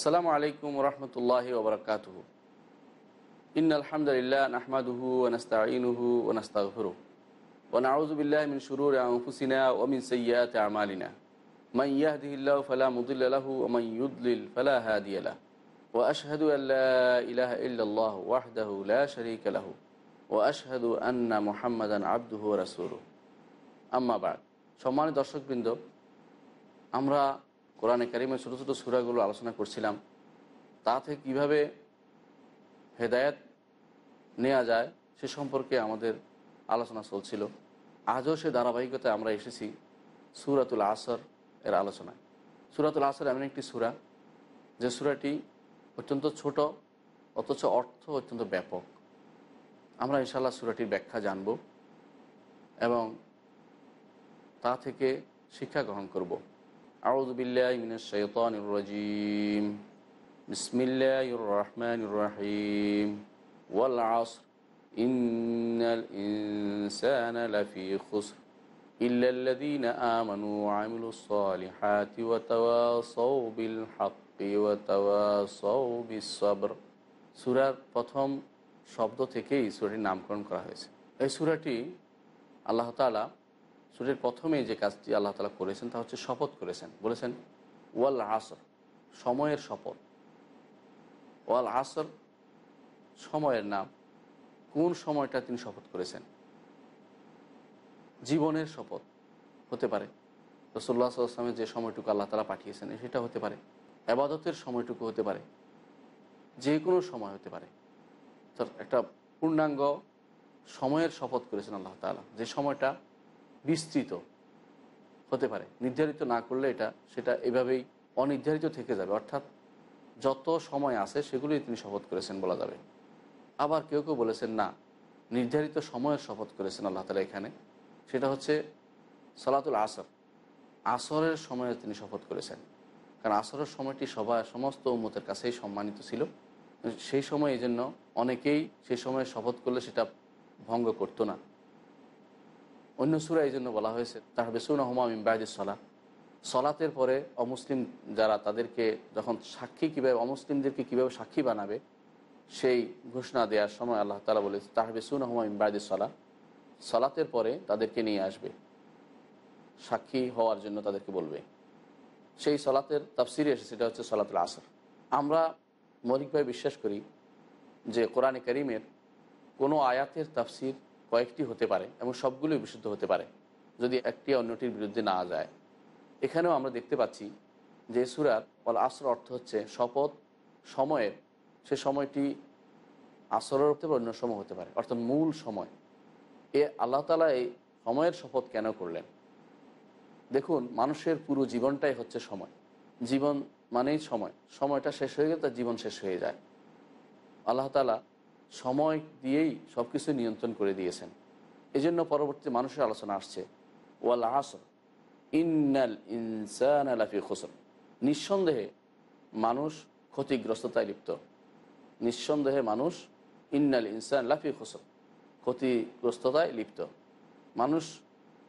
আসসালামু আলাইকুম রহমতুল্লাহ ওবরাকাত ইন আলহামদুলিল্লাহ নাহমাদুহু ওনস্তাইনুহু ওনস্তাগফরু ওনাউজুবিল্লাহ মিন শুরুর আনফুসিনা ওয়া মিন সাইয়্যাতি আমালিনা মান ইয়াহদিহিল্লাহু ফালা মুদিল্লা লাহু ওয়া মান ইউদলিল ফালা হাদিয়া লাহু ওয়া আশহাদু আল্লা ইলাহা ইল্লাল্লাহু ওয়াহদাহু লা শারীকা লাহু ওয়া আশহাদু আন্না মুহাম্মাদান আবদুহু ওয়া রাসূলুহু আম্মা বাদ সম্মানিত দর্শকবৃন্দ আমরা কোরআনে কারিমের ছোটো ছোটো সুরাগুলো আলোচনা করছিলাম। তা থেকে কীভাবে হেদায়ত নেওয়া যায় সে সম্পর্কে আমাদের আলোচনা চলছিল। আজও সে ধারাবাহিকতায় আমরা এসেছি সুরাতুল আসর এর আলোচনায়। সুরাতুল আসর এমন একটি সুরা, যে সুরাটি অত্যন্ত ছোট, অথচ অর্থ অত্যন্ত ব্যাপক। আমরা ইনশাল্লাহ সুরাটির ব্যাখ্যা জানব এবং তা থেকে শিক্ষা গ্রহণ করব। আউজবিল্লাহ মিনাশাইতানির রাজিম বিসমিল্লাহির রহমানির রহিম ওয়াল আসর ইন্নাল ইনসানা লাফি খুসর إلا الذين آمنوا وعملوا الصالحات وتواصوا بالحق وتواصوا بالصبر সুরার প্রথম শব্দ থেকেই সুরাটির নামকরণ করা হয়েছে এই সুরাটি আল্লাহ তালা সুরের প্রথমে যে কাজটি আল্লাহ তালা করেছেন তা হচ্ছে শপথ করেছেন। বলেছেন, ওয়াল আসর, সময়ের শপথ। ওয়াল আসর, সময়ের নাম। কোন সময়টা তিনি শপথ করেছেন? জীবনের শপথ হতে পারে। রসোল্লা আসলামের যে সময়টুকু আল্লাহ তালা পাঠিয়েছেন, সেটা হতে পারে। আবাদতের সময়টুকু হতে পারে। যে কোনো সময় হতে পারে। একটা পূর্ণাঙ্গ সময়ের শপথ করেছেন আল্লাহ তালা যে সময়টা বিস্তৃত হতে পারে। নির্ধারিত না করলে এটা, সেটা এভাবেই অনির্ধারিত থেকে যাবে। অর্থাৎ যত সময় আছে, সেগুলোই তিনি শপথ করেছেন বলা যাবে। আবার কেউ কেউ বলেছেন, না, নির্ধারিত সময়ের শপথ করেছেন আল্লাহ তালা এখানে। সেটা হচ্ছে সালাতুল আসর। আসরের সময়ে তিনি শপথ করেছেন। কারণ আসরের সময়টি সবাই সমস্ত উন্মতের কাছেই সম্মানিত ছিল। সেই সময় এই জন্য অনেকেই সেই সময় শপথ করলে সেটা ভঙ্গ করতো না। অন্য সুরা এই জন্য বলা হয়েছে তার বেসুন হমা ইমবায়দ সলা সলাতের পরে অমুসলিম যারা তাদেরকে যখন সাক্ষী কীভাবে, অমুসলিমদেরকে কীভাবে সাক্ষী বানাবে, সেই ঘোষণা দেওয়ার সময় আল্লাহ তালা বলে তাহবে বেসুন হমা ইমবায়দ সলা সলাতের পরে তাদেরকে নিয়ে আসবে। সাক্ষী হওয়ার জন্য তাদেরকে বলবে। সেই সলাতের তাফসিরে এসে সেটা হচ্ছে সলাতুল আসর। আমরা মৌলিকভাবে বিশ্বাস করি যে কোরআনে করিমের কোনো আয়াতের তাফসির কয়েকটি হতে পারে এবং সবগুলোই বিশুদ্ধ হতে পারে, যদি একটি অন্যটির বিরুদ্ধে না যায়। এখানেও আমরা দেখতে পাচ্ছি যে সুরার অল আসর অর্থ হচ্ছে শপথ, সময়ের। সে সময়টি আসরের হতে পারে, অন্য সময় হতে পারে, অর্থাৎ মূল সময়। এ আল্লাহ তালা এই সময়ের শপথ কেন করলেন? দেখুন, মানুষের পুরো জীবনটাই হচ্ছে সময়। জীবন মানেই সময়। সময়টা শেষ হয়ে গেলে তার জীবন শেষ হয়ে যায়। আল্লাহ তালা সময় দিয়েই সব কিছু নিয়ন্ত্রণ করে দিয়েছেন। এজন্য পরবর্তী মানুষের আলোচনা আসছে, ওয়াল আসর, ইন্নাল ইনসান আলাফি খসর। নিঃসন্দেহে মানুষ ক্ষতিগ্রস্ততায় লিপ্ত। নিঃসন্দেহে মানুষ ইন্নাল ইনসান লাফি খসর, ক্ষতিগ্রস্ততায় লিপ্ত। মানুষ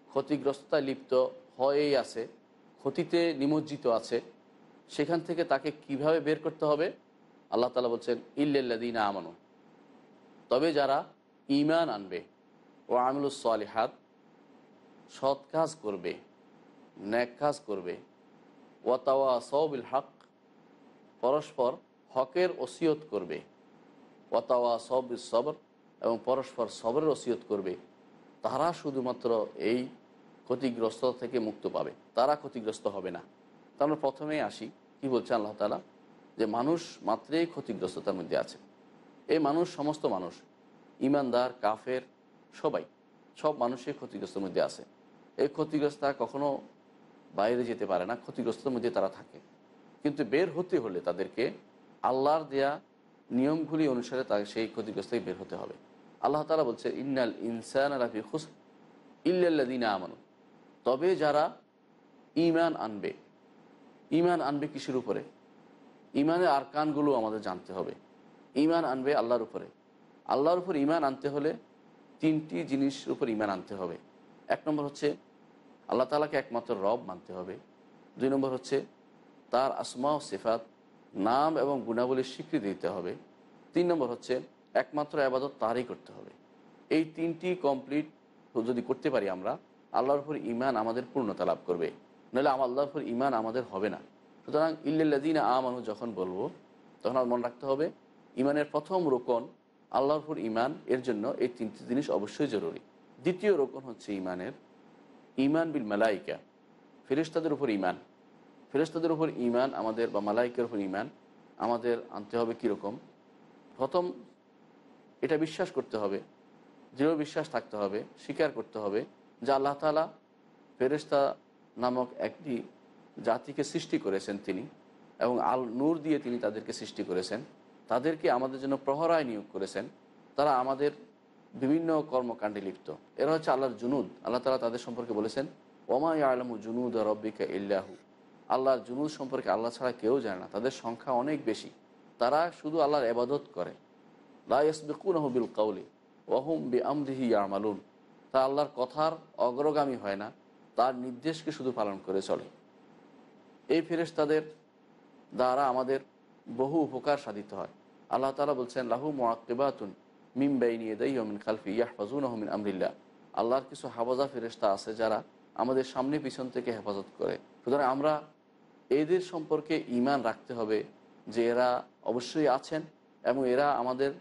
ক্ষতিগ্রস্ততায় লিপ্ত হয়েই আছে, ক্ষতিতে নিমজ্জিত আছে। সেখান থেকে তাকে কীভাবে বের করতে হবে? আল্লাহ তালা বলছেন ইল্লাদিনা আমানু। তবে যারা ইমান আনবে ও আমিলুসলিহাত সৎ কাজ করবে, ন্যাক কাজ করবে। ওয়াতাওয়া সবিল হক, পরস্পর হকের ওসিয়ত করবে। ওয়াতাওয়া সবিল সবর এবং পরস্পর সবরের ওসিয়ত করবে। তারা শুধুমাত্র এই ক্ষতিগ্রস্ততা থেকে মুক্ত পাবে। তারা ক্ষতিগ্রস্ত হবে না। তা আমরা প্রথমেই আসি। কি বলছে আল্লাহ তালা যে মানুষ মাত্রেই ক্ষতিগ্রস্ততার মধ্যে আছে। এই মানুষ সমস্ত মানুষ, ইমানদার, কাফের, সবাই, সব মানুষই ক্ষতিগ্রস্তের মধ্যে আছে। এই ক্ষতিগ্রস্ত কখনো বাইরে যেতে পারে না, ক্ষতিগ্রস্তের মধ্যে তারা থাকে। কিন্তু বের হতে হলে তাদেরকে আল্লাহর দেয়া নিয়মগুলি অনুসারে তাকে সেই ক্ষতিগ্রস্ত থেকে বের হতে হবে। আল্লাহ তালা বলছে, ইন্নাল ইনসান আলাফি খুস ইল্লাদিনা আমানু। তবে যারা ইমান আনবে ইমান আনবে কিসের উপরে? ইমানের আরকানগুলো আমাদের জানতে হবে। ইমান আনবে আল্লাহর উপরে। আল্লাহর উপর ইমান আনতে হলে তিনটি জিনিসের উপর ইমান আনতে হবে। এক নম্বর হচ্ছে, আল্লাহ তালাকে একমাত্র রব মানতে হবে। দুই নম্বর হচ্ছে, তার আসমা ও সেফাত, নাম এবং গুণাবলীর স্বীকৃতি দিতে হবে। তিন নম্বর হচ্ছে, একমাত্র আবাদত তারই করতে হবে। এই তিনটি কমপ্লিট যদি করতে পারি আমরা, আল্লাহর উপর ইমান আমাদের পূর্ণতা লাভ করবে। নাহলে আমার আল্লাহর উপর ইমান আমাদের হবে না। সুতরাং ইল্লাদিন আমানু যখন বলব, তখন আমার মনে রাখতে হবে ইমানের প্রথম রোকন আল্লাহর ইমান এর জন্য এই তিনটি জিনিস অবশ্যই জরুরি। দ্বিতীয় রোকন হচ্ছে ইমানের ইমান বিল মালাইকা ফেরিস্তাদের উপর ইমান ফেরিস্তাদের উপর ইমান আমাদের বা মালাইকের উপর ইমান আমাদের আনতে হবে কীরকম প্রথম, এটা বিশ্বাস করতে হবে, দৃঢ় বিশ্বাস থাকতে হবে, স্বীকার করতে হবে যে আল্লাহ তালা ফেরেস্তা নামক একটি জাতিকে সৃষ্টি করেছেন তিনি এবং আল নূর দিয়ে তিনি তাদেরকে সৃষ্টি করেছেন। তাদেরকে আমাদের জন্য প্রহরায় নিয়োগ করেছেন। তারা আমাদের বিভিন্ন কর্মকাণ্ডে লিপ্ত। এরা হচ্ছে আল্লাহর জুনুদ। আল্লাহ তালা তাদের সম্পর্কে বলেছেন, ওমা আলমু জুনুদ রব্বিকা ইল্লাহু। আল্লাহর জুনুদ সম্পর্কে আল্লাহ ছাড়া কেউ জানে না। তাদের সংখ্যা অনেক বেশি। তারা শুধু আল্লাহর এবাদত করে। লাইসবিকুন বিল কাউলি ওহম বি আমদিহি ইয়ামালুন। তা আল্লাহর কথার অগ্রগামী হয় না। তার নির্দেশকে শুধু পালন করে চলে। এই ফেরেশতাদের দ্বারা আমাদের বহু উপকার সাধিত হয়। আল্লাহ তালা বলছেন, লাহু মোয়াক্কেবাতুন মিম নিয়ে দেই হমিন খালফি ইয়াহফাজুন আহমিন আমরিল্লা আল্লাহর কিছু হাফাজা ফেরেস্তা আছে যারা আমাদের সামনে পিছন থেকে হেফাজত করে। সুতরাং আমরা এদের সম্পর্কে ইমান রাখতে হবে যে এরা অবশ্যই আছেন এবং এরা আমাদের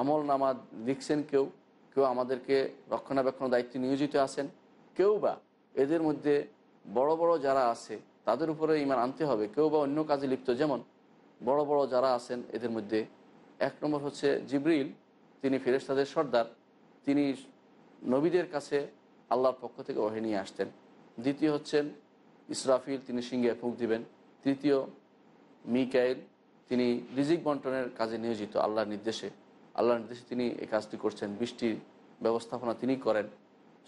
আমল নামা লিখছেন কেউ কেউ আমাদেরকে রক্ষণাবেক্ষণ দায়িত্বে নিয়োজিত আছেন, কেউ বা এদের মধ্যে বড় বড় যারা আছে তাদের উপরে ইমান আনতে হবে, কেউ বা অন্য কাজে লিপ্ত। যেমন বড় বড় যারা আছেন এদের মধ্যে এক নম্বর হচ্ছে জিব্রিল, তিনি ফেরেস্তাদের সর্দার। তিনি নবীদের কাছে আল্লাহর পক্ষ থেকে ওহে নিয়ে আসতেন। দ্বিতীয় হচ্ছেন ইসরাফিল, তিনি সিংহে ফুঁক দিবেন। তৃতীয়, মিকাইল, তিনি রিজিক বন্টনের কাজে নিয়োজিত আল্লাহর নির্দেশে। আল্লাহর নির্দেশে তিনি এই কাজটি করছেন। বৃষ্টির ব্যবস্থাপনা তিনি করেন।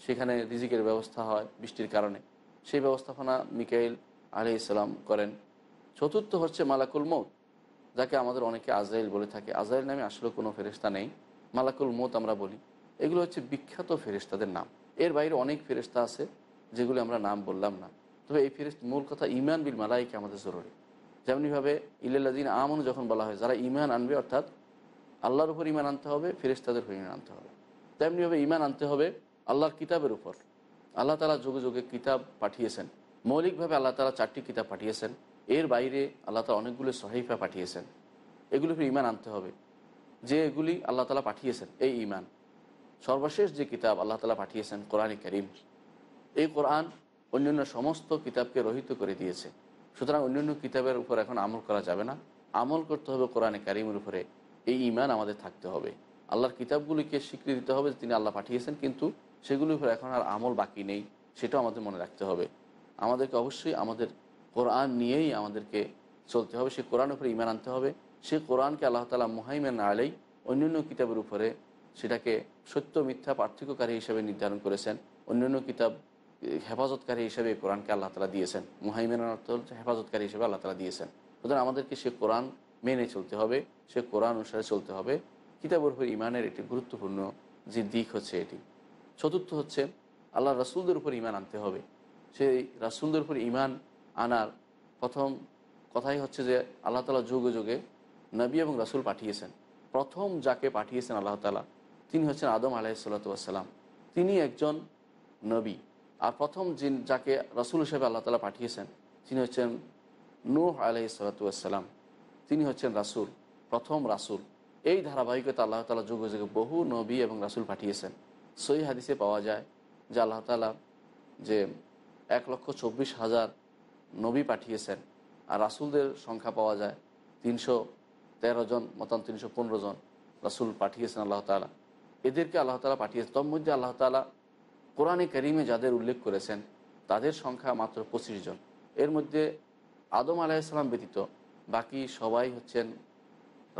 সেখানে রিজিকের ব্যবস্থা হয় বৃষ্টির কারণে। সেই ব্যবস্থাপনা মিকাইল আলি ইসলাম করেন। চতুর্থ হচ্ছে মালাকুল মৌত যাকে আমাদের অনেকে আজরাইল বলে থাকে। আজরাইল নামে আসলে কোনো ফেরিস্তা নেই। মালাকুল মৌত আমরা বলি। এগুলো হচ্ছে বিখ্যাত ফেরিস্তাদের নাম। এর বাইরে অনেক ফেরিস্তা আছে যেগুলো আমরা নাম বললাম না। তবে এই ফেরিস্ত মূল কথা ইমান বিল মালাইকে আমাদের জরুরি। যেমনিভাবে ইল্লাদিন আমন যখন বলা হয়, যারা ইমান আনবে, অর্থাৎ আল্লাহর উপর ইমান আনতে হবে ফেরিস্তাদের উপর ইমান আনতে হবে। তেমনিভাবে ইমান আনতে হবে আল্লাহর কিতাবের উপর। আল্লাহ তালা যুগে যুগে কিতাব পাঠিয়েছেন। মৌলিকভাবে আল্লাহ তালা চারটি কিতাব পাঠিয়েছেন। এর বাইরে আল্লাহ তালা অনেকগুলো সহিফা পাঠিয়েছেন। এগুলির উপর ইমান আনতে হবে। যে এগুলি আল্লাহ তালা পাঠিয়েছেন, এই ইমান সর্বশেষ যে কিতাব আল্লাহ তালা পাঠিয়েছেন কোরআন করিম। এই কোরআন অন্যান্য সমস্ত কিতাবকে রহিত করে দিয়েছে। সুতরাং অন্যান্য কিতাবের উপর এখন আমল করা যাবে না। আমল করতে হবে কোরআনে কারিমের উপরে। এই ইমান আমাদের থাকতে হবে। আল্লাহর কিতাবগুলিকে স্বীকৃতি দিতে হবে তিনি আল্লাহ পাঠিয়েছেন, কিন্তু সেগুলির উপর এখন আর আমল বাকি নেই, সেটাও আমাদের মনে রাখতে হবে। আমাদেরকে অবশ্যই আমাদের কোরআন নিয়েই আমাদেরকে চলতে হবে, সে কোরআন উপরে ইমান আনতে হবে। সে কোরআনকে আল্লাহ তালা মুহাইমেন আলেই অন্যান্য কিতাবের উপরে সেটাকে সত্য, মিথ্যা, পার্থক্যকারী হিসেবে নির্ধারণ করেছেন। অন্যান্য কিতাব হেফাজতকারী হিসেবে কোরআনকে আল্লাহ তালা দিয়েছেন। মুহাইমেন অর্থ হেফাজতকারী হিসেবে আল্লাহ তালা দিয়েছেন। সুতরাং আমাদেরকে সে কোরআন মেনে চলতে হবে, সে কোরআন অনুসারে চলতে হবে। কিতাবের উপর ইমানের একটি গুরুত্বপূর্ণ যে দিক হচ্ছে এটি। চতুর্থ হচ্ছে আল্লাহ রাসুলদের উপর ইমান আনতে হবে। সেই রাসুলদের উপর ইমান আনার প্রথম কথাই হচ্ছে যে আল্লাহ তালা যুগে যুগে নবী এবং রাসুল পাঠিয়েছেন। প্রথম যাকে পাঠিয়েছেন আল্লাহ তালা, তিনি হচ্ছেন আদম আলাহিসাল্লাতাম তিনি একজন নবী। আর প্রথম যিন যাকে রাসুল হিসেবে আল্লাহ তালা পাঠিয়েছেন, তিনি হচ্ছেন নূহ আলাইসালাতাম তিনি হচ্ছেন রাসুল, প্রথম রাসুল। এই ধারাবাহিকতা আল্লাহ তালা যুগে যুগে বহু নবী এবং রাসুল পাঠিয়েছেন। সই হাদিসে পাওয়া যায় যে আল্লাহ তালা যে এক লক্ষ চব্বিশ হাজার নবী পাঠিয়েছেন আর রাসুলদের সংখ্যা পাওয়া যায় তিনশো তেরো জন, মতান তিনশো পনেরো জন রাসুল পাঠিয়েছেন আল্লাহ তালা এদেরকে আল্লাহ তালা পাঠিয়েছেন। তোর মধ্যে আল্লাহ তালা কোরআনে করিমে যাদের উল্লেখ করেছেন, তাদের সংখ্যা মাত্র পঁচিশ জন। এর মধ্যে আদম আলাইসাল্লাম ব্যতীত বাকি সবাই হচ্ছেন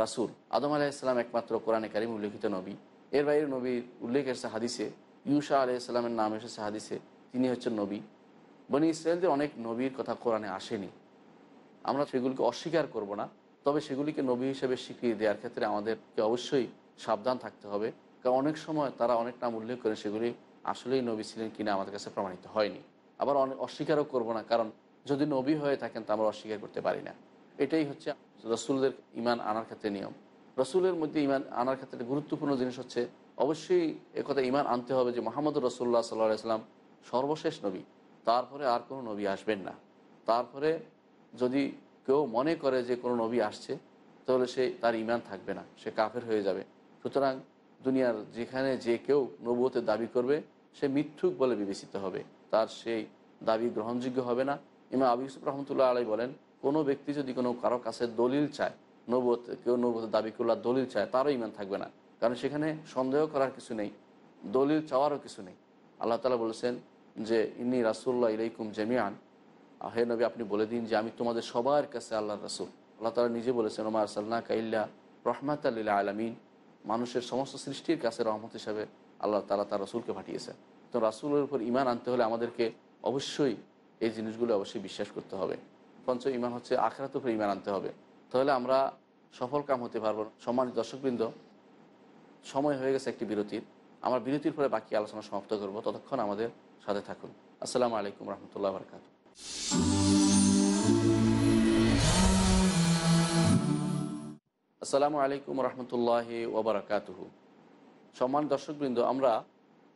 রাসুল। আদম আলাইসাল্লাম একমাত্র কোরআনে কারিম উল্লেখিত নবী। এর বাইরে নবীর উল্লেখ এসেছে হাদিসে, ইউসা আলাইসাল্লামের নাম এসেছে হাদিসে, তিনি হচ্ছেন নবী। বনি ইসরায়েলদের অনেক নবীর কথা কোরআনে আসেনি। আমরা সেগুলিকে অস্বীকার করব না, তবে সেগুলিকে নবী হিসেবে স্বীকৃতি দেওয়ার ক্ষেত্রে আমাদেরকে অবশ্যই সাবধান থাকতে হবে, কারণ অনেক সময় তারা অনেক নাম উল্লেখ করে সেগুলি আসলেই নবী ছিলেন কিনা আমাদের কাছে প্রমাণিত হয়নি। আবার অনেক অস্বীকারও করব না, কারণ যদি নবী হয়ে থাকেন তা আমরা অস্বীকার করতে পারি না। এটাই হচ্ছে রসুলদের ইমান আনার ক্ষেত্রে নিয়ম। রসুলের মধ্যে ইমান আনার ক্ষেত্রে গুরুত্বপূর্ণ জিনিস হচ্ছে, অবশ্যই একথা ইমান আনতে হবে যে মোহাম্মদ রসুল্লাহ সাল্লাহ ইসলাম সর্বশেষ নবী। তারপরে আর কোনো নবী আসবেন না। তারপরে যদি কেউ মনে করে যে কোনো নবী আসছে, তাহলে সে তার ইমান থাকবে না, সে কাফের হয়ে যাবে। সুতরাং দুনিয়ার যেখানে যে কেউ নবুয়তের দাবি করবে, সে মিথ্যুক বলে বিবেচিত হবে। তার সেই দাবি গ্রহণযোগ্য হবে না। ইমা আবু ইউসুফ রহমতুল্লাহ আলাই বলেন, কোনো ব্যক্তি যদি কোনো কারও কাছে দলিল চায় নবত কেউ নবতের দাবি করলে দলিল চায়, তারও ইমান থাকবে না। কারণ সেখানে সন্দেহ করার কিছু নেই, দলিল চাওয়ারও কিছু নেই। আল্লাহ তালা বলেছেন যে, ইন্নি রাসুল্লাহ ইলাইকুম জেমিয়ান হে নবী, আপনি বলে দিন যে, আমি তোমাদের সবার কাছে আল্লাহ রাসুল। আল্লাহ তালা নিজে বলেছেন, ওমা সাল্লা কাইল্লা রহমাত আল্লাহ আলমিন। মানুষের সমস্ত সৃষ্টির কাছে রহমত হিসাবে আল্লাহ তালা তার রাসুলকে পাঠিয়েছেন। তো রাসুলের উপর ইমান আনতে হলে আমাদেরকে অবশ্যই এই জিনিসগুলো অবশ্যই বিশ্বাস করতে হবে। পঞ্চ ইমান হচ্ছে আখরাত উপরে ইমান আনতে হবে। তাহলে আমরা সফল কাম হতে পারব সম্মানিত দর্শকবৃন্দ, সময় হয়ে গেছে একটি বিরতির। আমার বিরতির পরে বাকি আলোচনা সমাপ্ত করব। ততক্ষণ আমাদের সাথে থাকুন। আসসালামু আলাইকুম রহমতুল্লাহ বরকাত। আসসালামু আলাইকুম রহমতুল্লাহ ওবরাকাতুহু। সম্মান দর্শকবৃন্দ, আমরা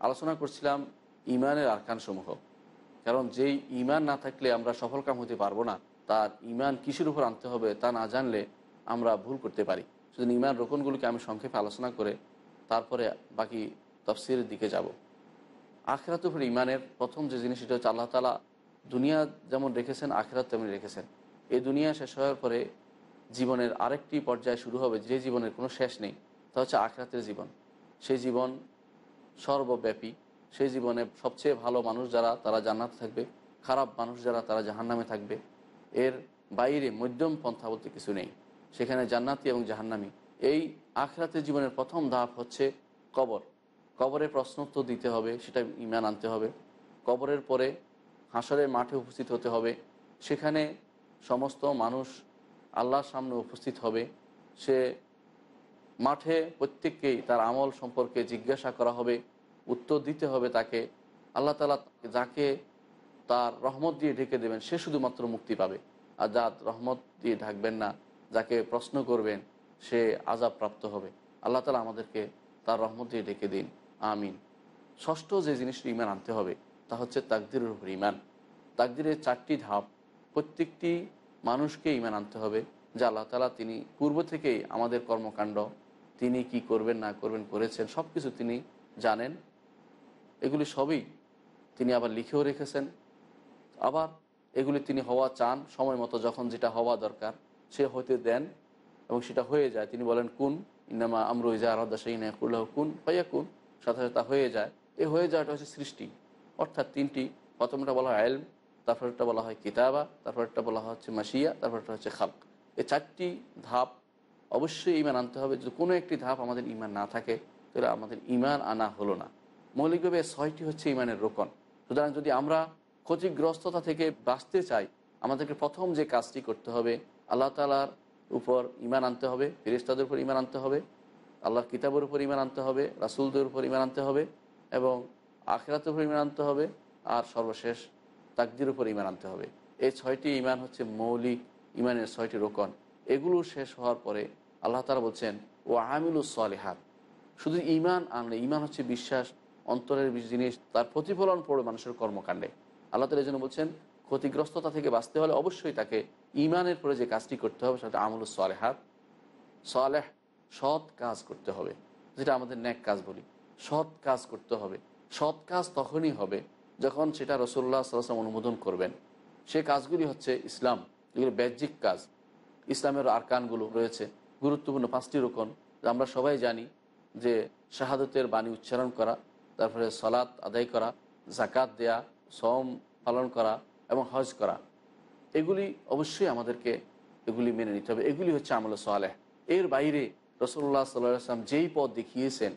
আলোচনা করছিলাম ইমানের আরকানসমূহ। কারণ যেই ইমান না থাকলে আমরা সফল কাম হতে পারব না, তার ইমান কিসের উপর আনতে হবে তা না জানলে আমরা ভুল করতে পারি। শুধু ইমান রোকনগুলোকে আমি সংক্ষেপে আলোচনা করে তারপরে বাকি তফসিরের দিকে যাব। আখেরাত উপর ইমানের প্রথম যে জিনিস সেটা হচ্ছে আল্লাহ তালা দুনিয়া যেমন রেখেছেন, আখেরাত তেমনি রেখেছেন। এই দুনিয়া শেষ হওয়ার পরে জীবনের আরেকটি পর্যায়ে শুরু হবে, যে জীবনের কোনো শেষ নেই, তা হচ্ছে আখরাতের জীবন। সেই জীবন সর্বব্যাপী, সেই জীবনে সবচেয়ে ভালো মানুষ যারা, তারা জান্নাত থাকবে, খারাপ মানুষ যারা, তারা জাহান্নামে থাকবে। এর বাইরে মধ্যম পন্থা বলতে কিছু নেই। সেখানে জান্নাতি এবং জাহান্নামি। এই আখরাতের জীবনের প্রথম ধাপ হচ্ছে কবর। কবরে প্রশ্নোত্তর দিতে হবে, সেটা ইমান আনতে হবে। কবরের পরে হাসরের মাঠে উপস্থিত হতে হবে। সেখানে সমস্ত মানুষ আল্লাহর সামনে উপস্থিত হবে। সে মাঠে প্রত্যেককেই তার আমল সম্পর্কে জিজ্ঞাসা করা হবে, উত্তর দিতে হবে তাকে। আল্লাহ তালা যাকে তার রহমত দিয়ে ঢেকে দেবেন, সে শুধুমাত্র মুক্তি পাবে। আর যা রহমত দিয়ে ঢাকবেন না, যাকে প্রশ্ন করবেন, সে আজাব প্রাপ্ত হবে। আল্লাহ তালা আমাদেরকে তার রহমত দিয়ে ঢেকে দিন। আমিন। ষষ্ঠ যে জিনিসটি ইমান আনতে হবে, তা হচ্ছে তাকদিরের উপর ইমান তাকদিরের চারটি ধাপ, প্রত্যেকটি মানুষকে ইমান আনতে হবে, যে আল্লাহ তালা তিনি পূর্ব থেকেই আমাদের কর্মকাণ্ড, তিনি কি করবেন, না করবেন করেছেন সব কিছু তিনি জানেন। এগুলি সবই তিনি আবার লিখেও রেখেছেন। আবার এগুলি তিনি হওয়া চান, সময় মতো যখন যেটা হওয়া দরকার, সে হতে দেন এবং সেটা হয়ে যায়। তিনি বলেন, কুন ইনামা আমরু ইজা আরদা সেই কুল্লাহ কুন হইয়া কুন সাথে হয়ে যায়। এই হয়ে যাওয়াটা হচ্ছে সৃষ্টি। অর্থাৎ তিনটি, প্রথমটা বলা হয় এলম তারপরটা বলা হয় কিতাবা তারপরটা বলা হচ্ছে মাসিয়া তারপরটা হচ্ছে খালক। এই চারটি ধাপ অবশ্যই ইমান আনতে হবে। যদি কোনো একটি ধাপ আমাদের ইমান না থাকে, তাহলে আমাদের ইমান আনা হলো না। মৌলিকভাবে ছয়টি হচ্ছে ইমানের রোকন। সুতরাং যদি আমরা ক্ষতিগ্রস্ততা থেকে বাঁচতে চাই, আমাদেরকে প্রথম যে কাজটি করতে হবে, আল্লাহ তালার উপর ইমান আনতে হবে ফেরিস্তাদের উপর ইমান আনতে হবে আল্লাহর কিতাবের উপর ইমান আনতে হবে, রাসুলদের উপর ইমান আনতে হবে এবং আখেরাতের উপর ইমান আনতে হবে আর সর্বশেষ তাকদির উপর ইমান আনতে হবে। এই ছয়টি ইমান হচ্ছে মৌলিক ইমানের ছয়টি রোকন। এগুলো শেষ হওয়ার পরে আল্লাহ তালা বলছেন ও আমিলুস সালেহাত। শুধু ইমান আনলে ইমান হচ্ছে বিশ্বাস, অন্তরের জিনিস, তার প্রতিফলন পড়ে মানুষের কর্মকাণ্ডে। আল্লাহ তালা জন্য বলছেন, ক্ষতিগ্রস্ততা থেকে বাঁচতে হলে অবশ্যই তাকে ইমানের পরে যে কাজটি করতে হবে সেটা আমলুস সালেহাত। সালেহ সৎ কাজ করতে হবে, যেটা আমাদের ন্যাক কাজ বলি। সৎ কাজ করতে হবে। সৎ কাজ তখনই হবে যখন সেটা রসুল্লাহ সাল্লাম অনুমোদন করবেন। সে কাজগুলি হচ্ছে ইসলাম, এগুলো ব্যাহ্যিক কাজ। ইসলামের আরকানগুলো রয়েছে। গুরুত্বপূর্ণ পাঁচটি রোকন আমরা সবাই জানি, যে শাহাদতের বাণী উচ্চারণ করা, তারপরে সলাৎ আদায় করা জাকাত দেয়া সম পালন করা এবং হজ করা। এগুলি অবশ্যই আমাদেরকে এগুলি মেনে নিতে হবে। এগুলি হচ্ছে আমল সালেহ। এর বাইরে রসল্লাহ সাল্লাম যেই পথ দেখিয়েছেন,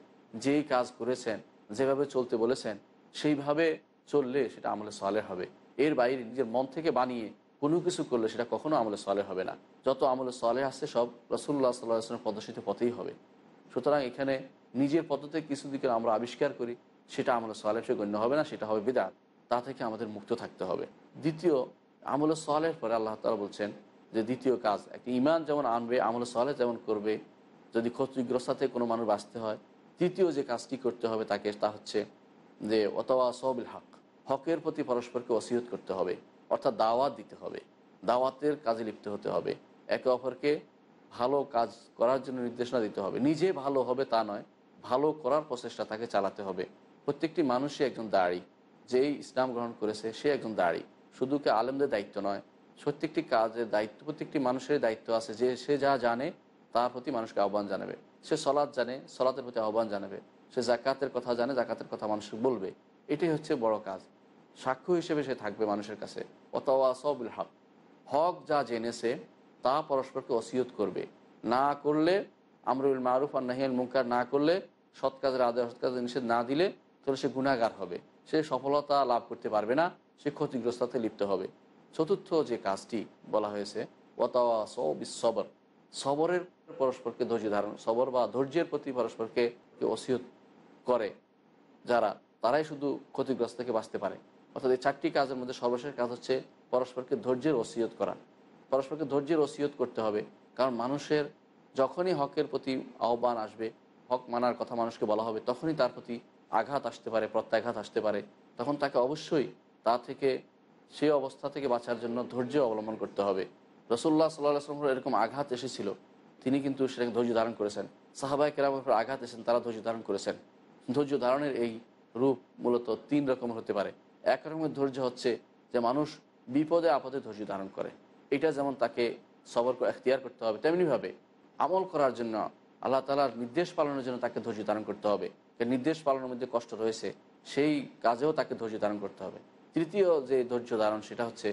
যেই কাজ করেছেন, যেভাবে চলতে বলেছেন, সেইভাবে চললে সেটা আমলে সালে হবে। এর বাইরে নিজের মন থেকে বানিয়ে কোনো কিছু করলে সেটা কখনো আমলে সালে হবে না। যত আমলে সালে আসছে সব রসুল্লাহ সাল্লাহ আসলামের প্রদর্শিত পথেই হবে। সুতরাং এখানে নিজের পদ্ধতি কিছু দিকে আমরা আবিষ্কার করি, সেটা আমলে সালেহ গণ্য হবে না, সেটা হবে বিদাত। তা থেকে আমাদের মুক্ত থাকতে হবে। দ্বিতীয়, আমলে সালের পরে আল্লাহ তালা বলছেন যে দ্বিতীয় কাজ, একটা ইমান যেমন আনবে, আমল সালে যেমন করবে যদি ক্ষতিগ্রস্তাতে কোনো মানুষ বাঁচতে হয়, তৃতীয় যে কাজটি করতে হবে তাকে, তা হচ্ছে যে অতওয়া সবিল হক, হকের প্রতি পরস্পরকে অসিয়ত করতে হবে, অর্থাৎ দাওয়াত দিতে হবে, দাওয়াতের কাজে লিপ্ত হতে হবে, একে অপরকে ভালো কাজ করার জন্য নির্দেশনা দিতে হবে, নিজে ভালো হবে তা নয়, ভালো করার প্রচেষ্টা তাকে চালাতে হবে, প্রত্যেকটি মানুষই একজন দাঁড়ি, যেই ইসলাম গ্রহণ করেছে সে একজন দাঁড়ি, শুধু কি আলেমদের দায়িত্ব নয়, প্রত্যেকটি কাজের দায়িত্ব, প্রত্যেকটি মানুষের দায়িত্ব আছে যে সে যা জানে তার প্রতি মানুষকে আহ্বান জানাবে। সে সলাদ জানে, সলাতের প্রতি আহ্বান জানাবে। সে জাকাতের কথা জানে, জাকাতের কথা মানুষকে বলবে। এটাই হচ্ছে বড় কাজ। সাক্ষ্য হিসেবে সে থাকবে মানুষের কাছে। অথবা সবুল হক হক যা জেনেছে, তা পরস্পরকে অসিয়ত করবে। না করলে, আমরুল মারুফ আর নাহিয়াল মুনকার না করলে, সৎ কাজের আদায় সৎ কাজের নিষেধ না দিলে, তাহলে সে গুণাগার হবে। সে সফলতা লাভ করতে পারবে না, সে ক্ষতিগ্রস্তাতে লিপ্ত হবে। চতুর্থ যে কাজটি বলা হয়েছে ওয়াতাওয়া সবর সবরের পরস্পরকে ধৈর্য ধারণ, সবর বা ধৈর্যের প্রতি পরস্পরকে অসিয়ত করে, যারা, তারাই শুধু ক্ষতিগ্রস্ত থেকে বাঁচতে পারে। অর্থাৎ এই চারটি কাজের মধ্যে সর্বশেষ কাজ হচ্ছে পরস্পরকে ধৈর্যের ওসিয়ত করা। পরস্পরকে ধৈর্যের ওসিয়ত করতে হবে, কারণ মানুষের যখনই হকের প্রতি আহ্বান আসবে, হক মানার কথা মানুষকে বলা হবে, তখনই তার প্রতি আঘাত আসতে পারে, প্রত্যাঘাত আসতে পারে। তখন তাকে অবশ্যই তা থেকে, সেই অবস্থা থেকে বাঁচার জন্য ধৈর্য অবলম্বন করতে হবে। রসুল্লাহ সাল্লাহ আসলামের এরকম আঘাত এসেছিল, তিনি কিন্তু সেটাকে ধৈর্য ধারণ করেছেন। সাহাবাই কেরামের আঘাত এসেছেন তারা ধৈর্য ধারণ করেছেন। ধৈর্য ধারণের এই রূপ মূলত তিন রকম হতে পারে। এক রকমের ধৈর্য হচ্ছে যে মানুষ বিপদে আপদে ধৈর্য ধারণ করে। এটা যেমন তাকে সবর এখতিয়ার করতে হবে, তেমনিভাবে আমল করার জন্য আল্লাহ তালার নির্দেশ পালনের জন্য তাকে ধৈর্য ধারণ করতে হবে। নির্দেশ পালনের মধ্যে কষ্ট রয়েছে, সেই কাজেও তাকে ধৈর্য ধারণ করতে হবে। তৃতীয় যে ধৈর্য ধারণ, সেটা হচ্ছে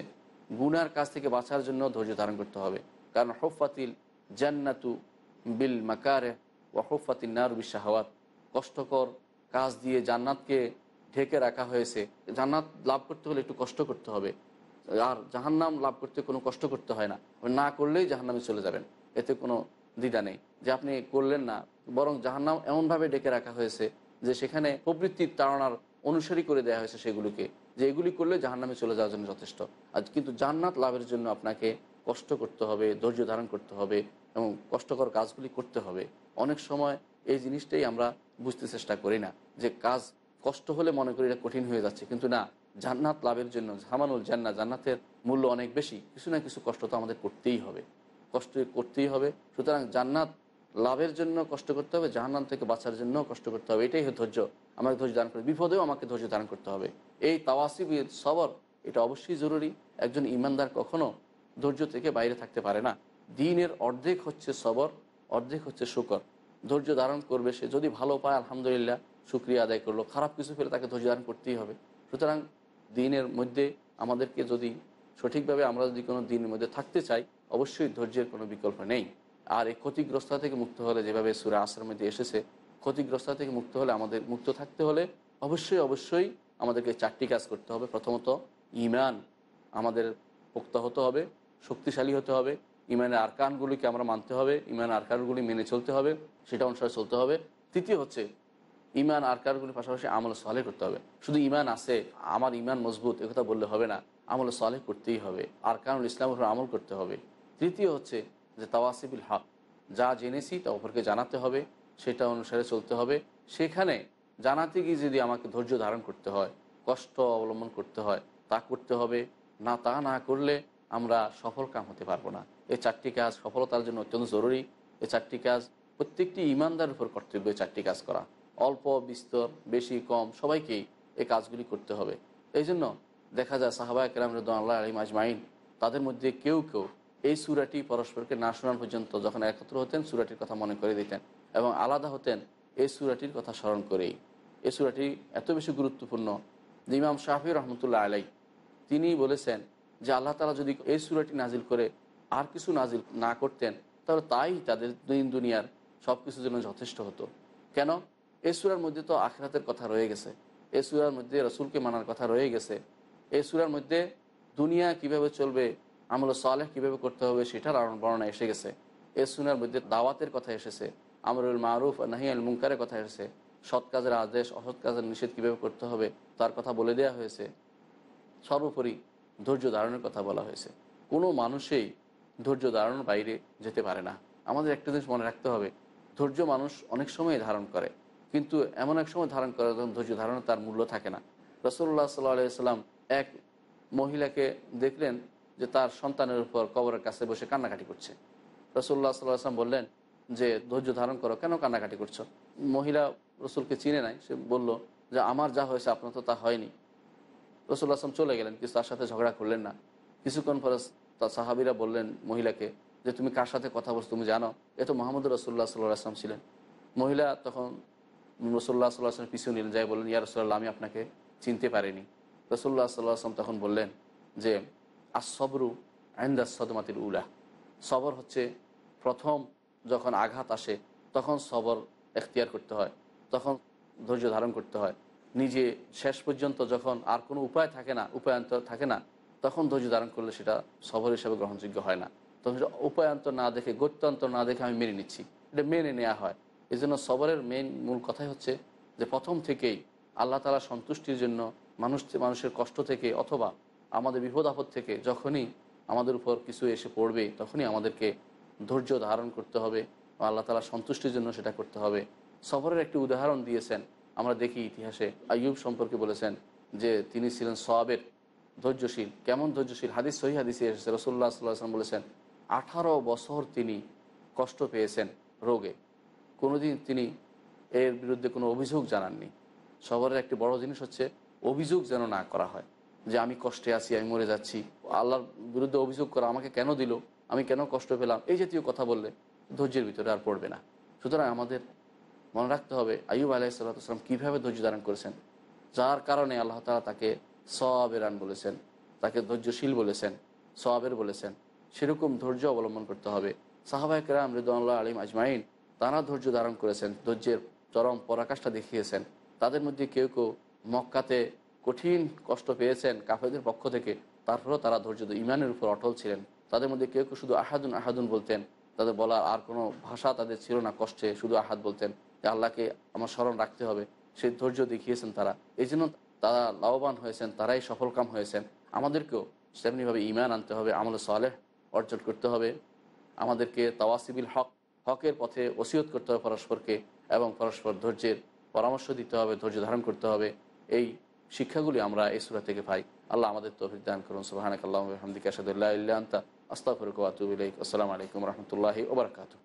গুনার কাছ থেকে বাঁচার জন্য ধৈর্য ধারণ করতে হবে। কারণ হফাতিল জান্নাতু বিল মাকারে ও হফাতিল নারু বিশাহাওয়াত কষ্টকর কাজ দিয়ে জান্নাতকে ঢেকে রাখা হয়েছে। জান্নাত লাভ করতে হলে একটু কষ্ট করতে হবে। আর জাহান্নাম লাভ করতে কোনো কষ্ট করতে হয় না। না করলেই জাহান্নামে চলে যাবেন। এতে কোনো দ্বিধা নেই। যে আপনি করলেন না, বরং জাহান্নাম এমনভাবে ডেকে রাখা হয়েছে যে সেখানে প্রবৃত্তির তাড়নার অনুসারী করে দেওয়া হয়েছে সেগুলিকে। যে এগুলি করলে জাহান্নামে চলে যাওয়ার জন্য যথেষ্ট। আজ কিন্তু জান্নাত লাভের জন্য আপনাকে কষ্ট করতে হবে, ধৈর্য ধারণ করতে হবে এবং কষ্টকর কাজগুলি করতে হবে। অনেক সময় এই জিনিসটাই আমরা বুঝতে চেষ্টা করি না যে কাজ কষ্ট হলে মনে করি এটা কঠিন হয়ে যাচ্ছে, কিন্তু না, জান্নাত লাভের জন্য ঝামানুল জান্না জান্নাতের মূল্য অনেক বেশি, কিছু না কিছু কষ্ট তো আমাদের করতেই হবে। কষ্ট করতেই হবে, সুতরাং জান্নাত লাভের জন্য কষ্ট করতে হবে, জাহান্নাম থেকে বাঁচার জন্য কষ্ট করতে হবে, এটাই ধৈর্য। আমাকে ধৈর্য ধারণ করে বিপদেও আমাকে ধৈর্য ধারণ করতে হবে। এই তাওয়াসিবির সবর, এটা অবশ্যই জরুরি। একজন ইমানদার কখনো ধৈর্য থেকে বাইরে থাকতে পারে না। দিনের অর্ধেক হচ্ছে সবর, অর্ধেক হচ্ছে শুকর। ধৈর্য ধারণ করবে সে। যদি ভালো পায়, আলহামদুলিল্লাহ, শুক্রিয়া আদায় করল। খারাপ কিছু ফেলে তাকে ধৈর্য ধারণ করতেই হবে। সুতরাং দিনের মধ্যে আমাদেরকে যদি সঠিকভাবে আমরা যদি কোনো দিনের মধ্যে থাকতে চাই, অবশ্যই ধৈর্যের কোনো বিকল্প নেই। আর এই ক্ষতিগ্রস্তা থেকে মুক্ত হলে যেভাবে সুরা আশ্রমের মধ্যে এসেছে ক্ষতিগ্রস্তা থেকে মুক্ত হলে আমাদের, মুক্ত থাকতে হলে অবশ্যই অবশ্যই আমাদেরকে চারটি কাজ করতে হবে। প্রথমত ইমান আমাদের পোক্ত হতে হবে, শক্তিশালী হতে হবে। ইমানের আরকানগুলিকে আমরা মানতে হবে ইমান আরকানগুলি মেনে চলতে হবে, সেটা অনুসারে চলতে হবে। তৃতীয় হচ্ছে ইমান আরকানগুলির পাশাপাশি আমল সালে করতে হবে। শুধু ইমান আছে, আমার ইমান মজবুত একথা বললে হবে না। আমল সালে করতেই হবে, আরকানুল ইসলামের উপর আমল করতে হবে। তৃতীয় হচ্ছে যে তাওয়াসিবিল হক, যা জেনেছি তা অপরকে জানাতে হবে। সেটা অনুসারে চলতে হবে। সেখানে জানাতে গিয়ে যদি আমাকে ধৈর্য ধারণ করতে হয়, কষ্ট অবলম্বন করতে হয়, তা করতে হবে। না তা না করলে আমরা সফল কাম হতে পারব না। এই চারটি কাজ সফলতার জন্য অত্যন্ত জরুরি। এই চারটি কাজ, প্রত্যেকটি ইমানদার উপর কর্তব্য চারটি কাজ করা। অল্প, বিস্তর, বেশি, কম, সবাইকেই এই কাজগুলি করতে হবে। এই জন্য দেখা যায় সাহাবা একরাম রদুল্লাহ আলিম আজমাইন, তাদের মধ্যে কেউ কেউ এই সুরাটি পরস্পরকে না শোনার পর্যন্ত যখন একত্র হতেন, সুরাটির কথা মনে করে দিতেন। এবং আলাদা হতেন এই সুরাটির কথা স্মরণ করেই। এই সুরাটি এত বেশি গুরুত্বপূর্ণ যে ইমাম শাহি রহমতুল্লাহ আলাই তিনি বলেছেন যে আল্লাহ তালা যদি এই সুরাটি নাজিল করে আর কিছু নাজিল না করতেন, তাহলে তাই তাদের দিন দুনিয়ার সব কিছুর জন্য যথেষ্ট হতো। কেন? এই সুরার মধ্যে তো আখরাতের কথা রয়ে গেছে। এই সুরার মধ্যে রসুলকে মানার কথা রয়ে গেছে। এই সুরার মধ্যে দুনিয়া কীভাবে চলবে, আমল সালেহ কীভাবে করতে হবে, সেটার বর্ণনা এসে গেছে। এ সুরার মধ্যে দাওয়াতের কথা এসেছে। আমরুল মারুফ নাহিয়াল মুঙ্কারের কথা এসেছে। সৎ কাজের আদেশ, অসৎ কাজের নিষেধ কীভাবে করতে হবে তার কথা বলে দেওয়া হয়েছে। সর্বোপরি ধৈর্য ধারণের কথা বলা হয়েছে। কোনো মানুষেই ধৈর্য ধারণের বাইরে যেতে পারে না। আমাদের একটা জিনিস মনে রাখতে হবে, ধৈর্য মানুষ অনেক সময় ধারণ করে, কিন্তু এমন এক সময় ধারণ করে যখন ধৈর্য ধারণে তার মূল্য থাকে না। রসল্লাহ সাল্লাহ সাল্লাম এক মহিলাকে দেখলেন যে তার সন্তানের উপর কবরের কাছে বসে কান্নাকাটি করছে। রসুল্লাহ সাল্লাহ আসলাম বললেন যে ধৈর্য ধারণ করো, কেন কান্নাকাটি করছ? মহিলা রসুলকে চিনে নাই, সে বলল যে আমার যা হয়েছে আপনার তো তা হয়নি। রসুল্লাহ আসলাম চলে গেলেন কিন্তু তার সাথে ঝগড়া করলেন না। কিছুক্ষণ পরে তার সাহাবিরা বললেন মহিলাকে যে তুমি কার সাথে কথা বলছো তুমি জানো, এ তো মোহাম্মদ রসুল্লাহ সাল্লাহ আসলাম ছিলেন। মহিলা তখন রসুল্লাহ সাল্লাহ আসলাম পিছু নিলেন, যাই বললেন, ইয়া রসুল্লাহ আমি আপনাকে চিনতে পারিনি। রসুল্লাহ সাল্লাহ আসলাম তখন বললেন যে আসবরু আইন্দা সদমাতির উলা। সবর হচ্ছে প্রথম যখন আঘাত আসে, তখন সবর এখতিয়ার করতে হয়, তখন ধৈর্য ধারণ করতে হয়। নিজে শেষ পর্যন্ত যখন আর কোনো উপায় থাকে না, উপায়ান্তর থাকে না, তখন ধৈর্য ধারণ করলে সেটা সবর হিসাবে গ্রহণযোগ্য হয় না। তখন সেটা উপায়ান্তর না দেখে, গত্যান্তর না দেখে আমি মেনে নিচ্ছি। এটা মেনে নেওয়া হয়। এই জন্য সবরের মেন মূল কথাই হচ্ছে যে, প্রথম থেকেই আল্লাহ তালা সন্তুষ্টির জন্য মানুষ, মানুষের কষ্ট থেকে অথবা আমাদের বিপদ আপদ থেকে যখনই আমাদের উপর কিছু এসে পড়বে, তখনই আমাদেরকে ধৈর্য ধারণ করতে হবে, আল্লাহ তালা সন্তুষ্টির জন্য সেটা করতে হবে। সফরের একটি উদাহরণ দিয়েছেন, আমরা দেখি ইতিহাসে। আইয়ুব সম্পর্কে বলেছেন যে তিনি ছিলেন সবের ধৈর্যশীল। কেমন ধৈর্যশীল? হাদিস, সহি হাদিসে এসেছে। রসুল্লাহ সাল্লাম বলেছেন, আঠারো বছর তিনি কষ্ট পেয়েছেন রোগে। কোনোদিন তিনি এর বিরুদ্ধে কোনো অভিযোগ জানাননি। সবরের একটি বড় জিনিস হচ্ছে, অভিযোগ যেন না করা হয় যে আমি কষ্টে আছি, আমি মরে যাচ্ছি। আল্লাহর বিরুদ্ধে অভিযোগ করা আমাকে কেন দিল? আমি কেন কষ্ট পেলাম? এই জাতীয় কথা বললে ধৈর্যের ভিতরে আর পড়বে না। সুতরাং আমাদের মনে রাখতে হবে আইব আলাইসাল্লাম কীভাবে ধৈর্য ধারণ করেছেন? যার কারণে আল্লাহ তালা তাকে সবেরান বলেছেন, তাকে ধৈর্যশীল বলেছেন সবের বলেছেন। সেরকম ধৈর্য অবলম্বন করতে হবে। সাহাবাহিক রাম রিদুল্লাহ আলিম আজমাইন, তারা ধৈর্য ধারণ করেছেন, ধৈর্যের চরম পরাকাশটা দেখিয়েছেন। তাদের মধ্যে কেউ কেউ মক্কাতে কঠিন কষ্ট পেয়েছেন কাফেদের পক্ষ থেকে, তারপরেও তারা ধৈর্য, ইমানের উপর অটল ছিলেন। তাদের মধ্যে কেউ কেউ শুধু আহাদুন আহাদুন বলতেন। তাদের বলার আর কোনো ভাষা তাদের ছিল না কষ্টে, শুধু আহাদ বলতেন যে আল্লাহকে আমার স্মরণ রাখতে হবে। সেই ধৈর্য দেখিয়েছেন তারা। এই জন্য তারা লাভবান হয়েছেন, তারাই সফলকাম হয়েছেন। আমাদেরকেও তেমনিভাবে ইমান আনতে হবে, আমল সালেহ অর্জন করতে হবে। আমাদেরকে তাওয়াসিবিল হক, হকের পথে ওসিয়ত করতে হবে পরস্পরকে এবং পরস্পর ধৈর্যের পরামর্শ দিতে হবে, ধৈর্য ধারণ করতে হবে। এই শিক্ষাগুলি আমরা এই সুরা থেকে পাই। আল্লাহ আমাদের তৌফিক দান করুন। সুবাহানাক আল্লাহ হামদিক আসাদুল্লাহ আস্তাফরুক আতুবিল আসসালামু আলাইকুম রহমতুল্লাহি ওবরাকাতু